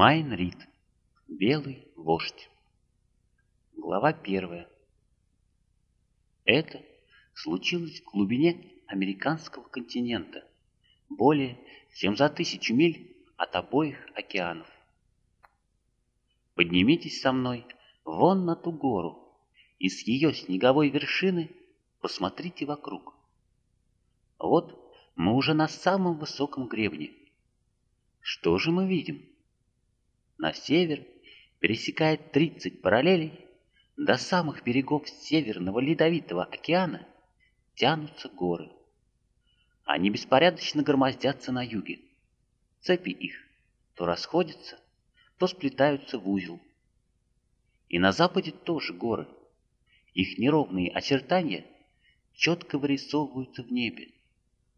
Майн Рид. Белый вождь. Глава первая. Это случилось в глубине американского континента, более чем за тысячу миль от обоих океанов. Поднимитесь со мной вон на ту гору, и с ее снеговой вершины посмотрите вокруг. Вот мы уже на самом высоком гребне. Что же мы видим? На север пересекает 30 параллелей, до самых берегов Северного Ледовитого океана тянутся горы. Они беспорядочно громоздятся на юге. Цепи их то расходятся, то сплетаются в узел. И на западе тоже горы. Их неровные очертания четко вырисовываются в небе,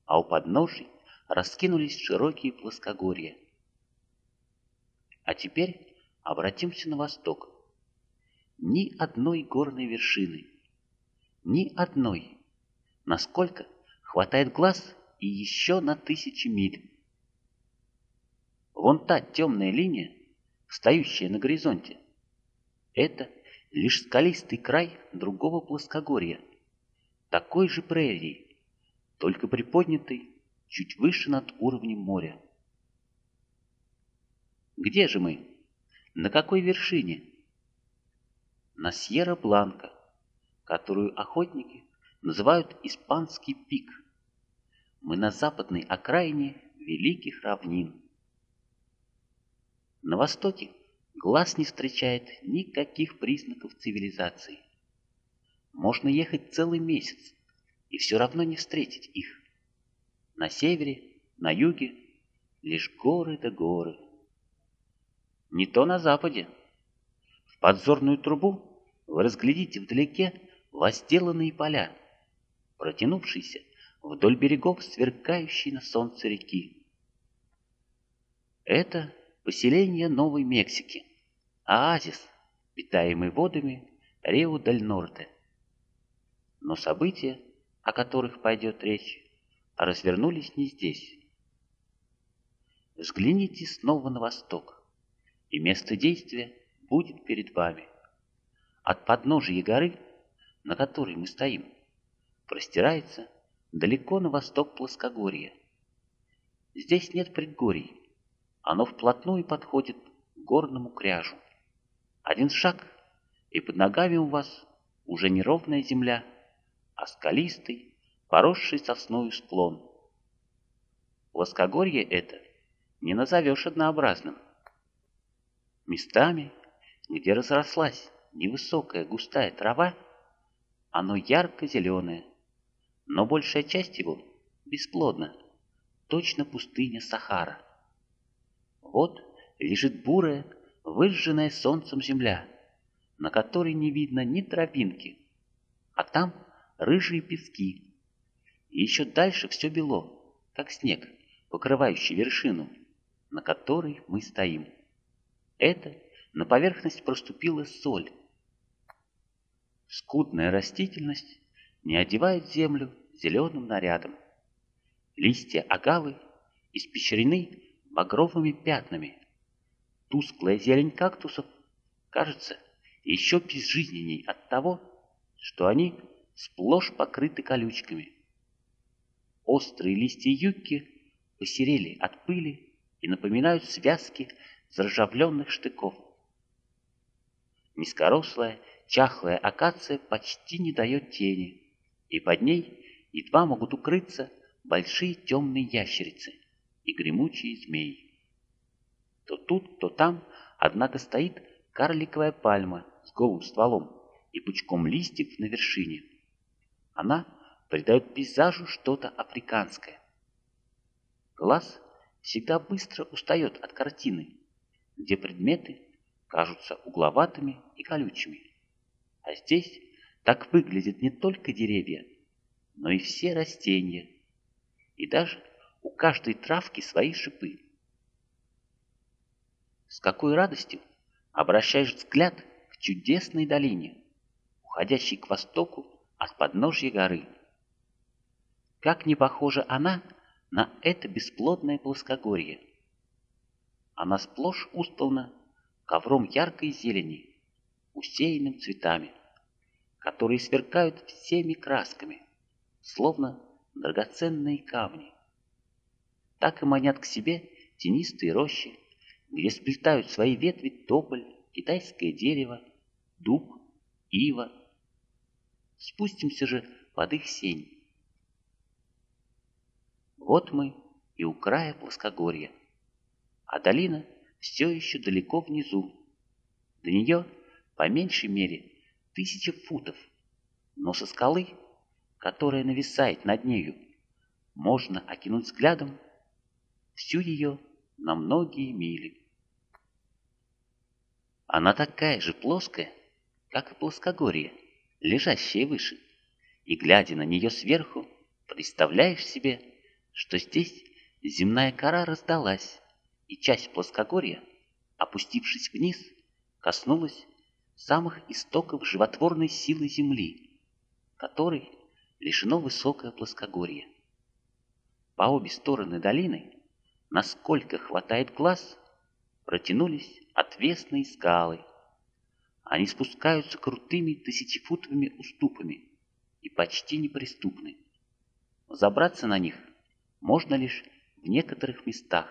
а у подножий раскинулись широкие плоскогорья. А теперь обратимся на восток. Ни одной горной вершины, ни одной, насколько хватает глаз и еще на тысячи миль. Вон та темная линия, встающая на горизонте, это лишь скалистый край другого плоскогорья, такой же прерии, только приподнятый чуть выше над уровнем моря. Где же мы? На какой вершине? На Сьерра-Бланка, которую охотники называют Испанский пик. Мы на западной окраине Великих равнин. На востоке глаз не встречает никаких признаков цивилизации. Можно ехать целый месяц и все равно не встретить их. На севере, на юге лишь горы да горы. Не то на западе. В подзорную трубу вы разглядите вдалеке возделанные поля, протянувшиеся вдоль берегов сверкающей на солнце реки. Это поселение Новой Мексики, оазис, питаемый водами Рио-дель-Норте. Но события, о которых пойдет речь, развернулись не здесь. Взгляните снова на восток и место действия будет перед вами. От подножия горы, на которой мы стоим, простирается далеко на восток плоскогорье. Здесь нет предгорий, оно вплотную подходит к горному кряжу. Один шаг, и под ногами у вас уже не ровная земля, а скалистый, поросший сосною склон. Плоскогорье это не назовешь однообразным. Местами, где разрослась невысокая густая трава, оно ярко-зеленое, но большая часть его бесплодна, точно пустыня Сахара. Вот лежит бурая, выжженная солнцем земля, на которой не видно ни тропинки, а там рыжие пески. И еще дальше все бело, как снег, покрывающий вершину, на которой мы стоим. Это на поверхность проступила соль. Скудная растительность не одевает землю зеленым нарядом. Листья агавы испещрены багровыми пятнами. Тусклая зелень кактусов кажется еще безжизненней от того, что они сплошь покрыты колючками. Острые листья юбки посерели от пыли и напоминают связки заржавленных штыков. Низкорослая, чахлая акация почти не дает тени, и под ней едва могут укрыться большие темные ящерицы и гремучие змеи. То тут, то там, однако, стоит карликовая пальма с голым стволом и пучком листьев на вершине. Она придает пейзажу что-то африканское. Глаз всегда быстро устает от картины, где предметы кажутся угловатыми и колючими. А здесь так выглядят не только деревья, но и все растения, и даже у каждой травки свои шипы. С какой радостью обращаешь взгляд к чудесной долине, уходящей к востоку от подножья горы. Как не похожа она на это бесплодное плоскогорье. Она сплошь устлана ковром яркой зелени, усеянным цветами, которые сверкают всеми красками, словно драгоценные камни. Так и манят к себе тенистые рощи, где сплетают свои ветви тополь, китайское дерево, дуб, ива. Спустимся же под их сень. Вот мы и у края плоскогорья, а долина все еще далеко внизу. До нее, по меньшей мере, тысяча футов, но со скалы, которая нависает над нею, можно окинуть взглядом всю ее на многие мили. Она такая же плоская, как и плоскогорье, лежащее выше, и, глядя на нее сверху, представляешь себе, что здесь земная кора раздалась, и часть плоскогорья, опустившись вниз, коснулась самых истоков животворной силы Земли, которой лишено высокое плоскогорье. По обе стороны долины, насколько хватает глаз, протянулись отвесные скалы. Они спускаются крутыми тысячефутовыми уступами и почти неприступны. Забраться на них можно лишь в некоторых местах.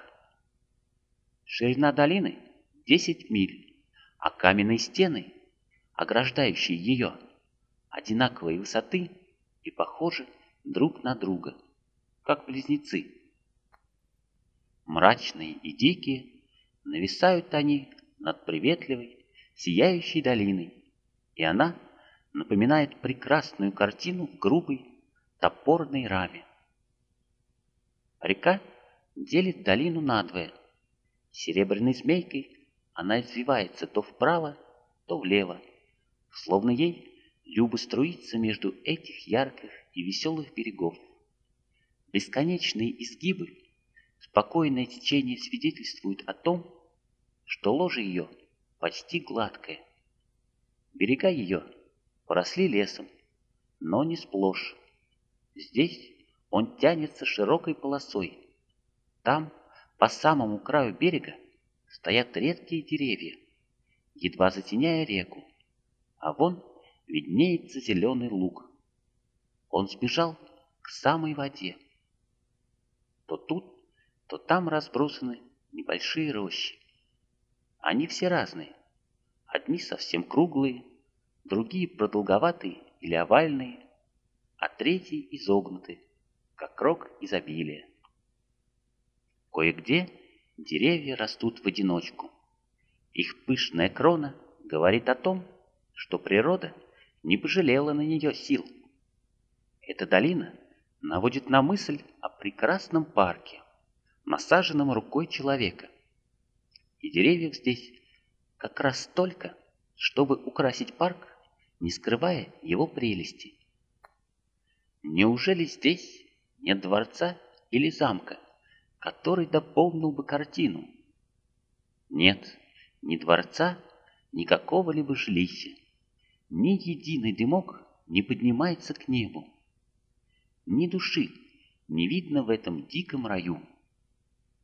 Ширина долины 10 миль, а каменные стены, ограждающие ее, одинаковой высоты и похожи друг на друга, как близнецы. Мрачные и дикие, нависают они над приветливой, сияющей долиной, и она напоминает прекрасную картину грубой, топорной раме. Река делит долину надвое. Серебряной змейкой она извивается то вправо, то влево, словно ей любо струиться между этих ярких и веселых берегов. Бесконечные изгибы, спокойное течение свидетельствуют о том, что ложе ее почти гладкое. Берега ее поросли лесом, но не сплошь. Здесь он тянется широкой полосой. Там, по самому краю берега, стоят редкие деревья, едва затеняя реку, а вон виднеется зеленый луг. Он сбежал к самой воде. То тут, то там разбросаны небольшие рощи. Они все разные. Одни совсем круглые, другие продолговатые или овальные, а третьи изогнуты, как рог изобилия. Кое-где деревья растут в одиночку. Их пышная крона говорит о том, что природа не пожалела на нее сил. Эта долина наводит на мысль о прекрасном парке, насаженном рукой человека и деревьев здесь как раз столько, чтобы украсить парк, не скрывая его прелести. Неужели здесь нет дворца или замка, который дополнил бы картину? Нет ни дворца, ни какого-либо жилища. Ни единый дымок не поднимается к небу. Ни души не видно в этом диком раю.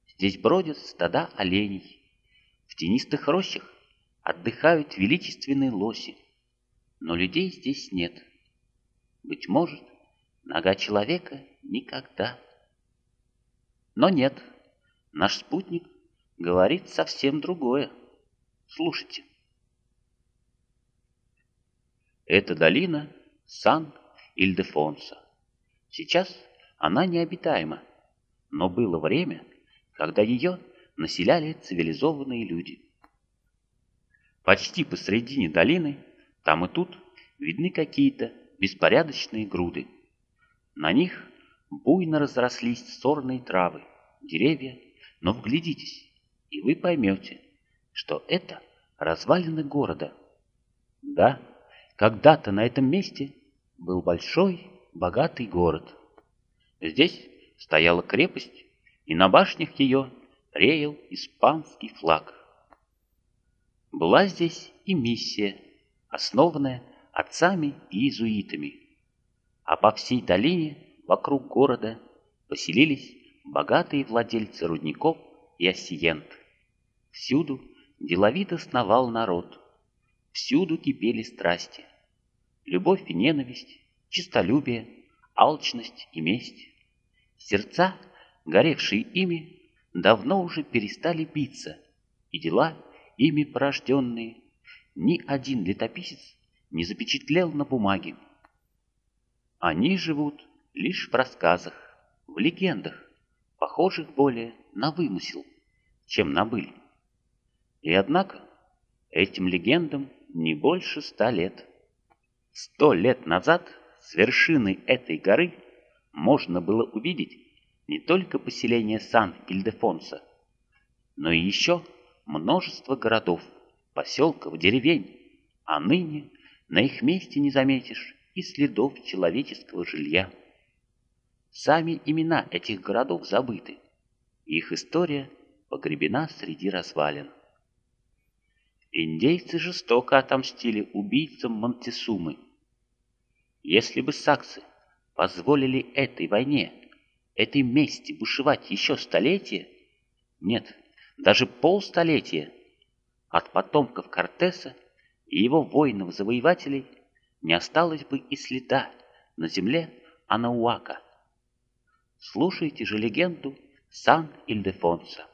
Здесь бродят стада оленей, в тенистых рощах отдыхают величественные лоси, но людей здесь нет. Быть может, нога человека никогда. Но нет, наш спутник говорит совсем другое. Слушайте. Это долина Сан-Ильдефонса. Сейчас она необитаема, но было время, когда ее населяли цивилизованные люди. Почти посредине долины, там и тут, видны какие-то беспорядочные груды. На них буйно разрослись сорные травы, деревья, но вглядитесь, и вы поймете, что это развалины города. Да, когда-то на этом месте был большой, богатый город. Здесь стояла крепость, и на башнях ее реял испанский флаг. Была здесь и миссия, основанная отцами и иезуитами, а по всей долине вокруг города поселились богатые владельцы рудников и осиент. Всюду деловито сновал народ, всюду кипели страсти. Любовь и ненависть, честолюбие, алчность и месть. Сердца, горевшие ими, давно уже перестали биться, и дела, ими порожденные, ни один летописец не запечатлел на бумаге. Они живут лишь в рассказах, в легендах, похожих более на вымысел, чем на быль. И однако этим легендам не больше ста лет. Сто лет назад с вершины этой горы можно было увидеть не только поселение Сан-Ильдефонса, но и еще множество городов, поселков, деревень, а ныне на их месте не заметишь и следов человеческого жилья. Сами имена этих городов забыты, их история погребена среди развалин. Индейцы жестоко отомстили убийцам Монтесумы. Если бы саксы позволили этой войне, этой мести бушевать еще столетия, нет, даже полстолетия, от потомков Кортеса и его воинов-завоевателей не осталось бы и следа на земле Анауака. Слушайте же легенду Сан-Ильдефонса.